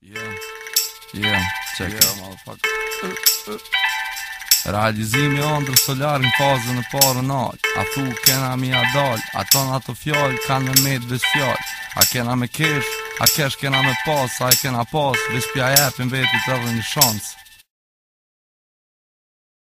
Yeah, yeah, check yeah, it motherfucker uh, uh. Realizimi andrrës s'o larg në fazën e parë jom A thu kena me ia dalë A tonë ato fjalë kanë me metë veç fjalë A kena me kesh, a kesh kena me pas sa e kena pas, veç p'ja jepi vetit edhe një shansë